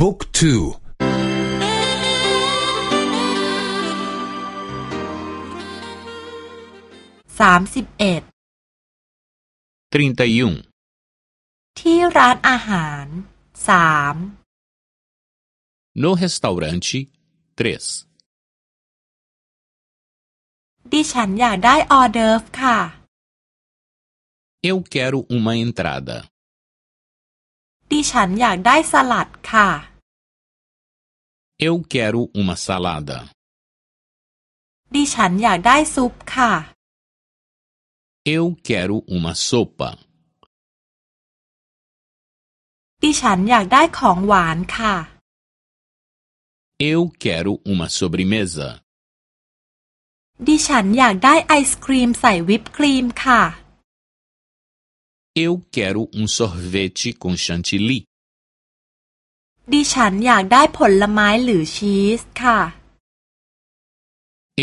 บุ๊กทูสามสิบเอ็ดที่ร้านอาหารสาม no restaurante três ดิฉันอยากได้ออเดิร์ฟค่ะ eu quero uma entrada ดิฉันอยากได้สลัดค่ะ eu quero uma salada ดิฉันอยากได้ซุปค่ะ eu quero uma sopa ดิฉันอยากได้ของหวานค่ะ eu quero uma sobremesa ดิฉันอยากได้ไอศครีมใส่วิปครีมค่ะ eu quero um sorvete com chantilly ดิฉันอยากได้ผลไม้หรือชีสค่ะ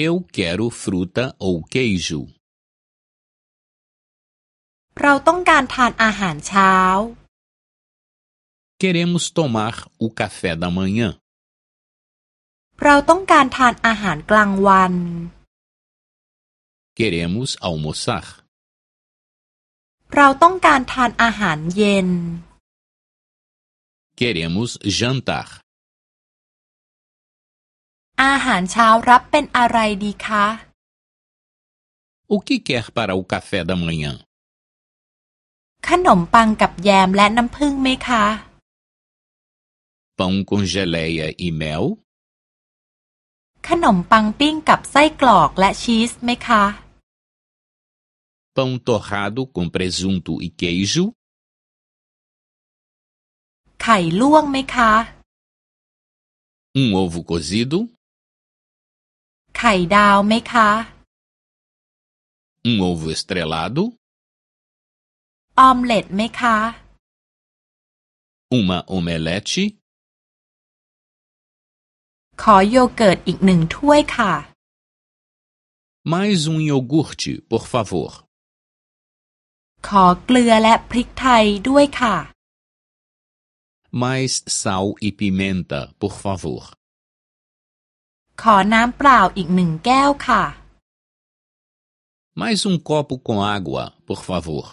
eu quero fruta ou queijo เราต้องการทานอาหารเช้า queremos tomar o café da manhã เราต้องการทานอาหารกลางวัน queremos almoçar เราต้องการทานอาหารเย็น queremos jantar อาหารเช้ารับเป็นอะไรดีคะ o que quer para o café da manhã ขนมปังกับแยมและน้ำผึ้งไหมคะ pão com geleia e mel ขนมปังปิ้งกับไส้กรอกและชีสไหมคะ pão torrado com presunto e queijo ไข่ลวกไหมคะ um ovo cozido ไข่ดาวไหมคะ um ovo estrelado ออมเล็ตไหมคะ uma omelete ขอโยเกิร์ตอีกหนึ่งถ้วยค่ะ mais um iogurte por favor ขอเกลือและพริกไทยด้วยค่ะ mais sal e pimenta por favor ขอน้ำเปล่าอีกหนึ่งแก้วค่ะ mais um copo com água por favor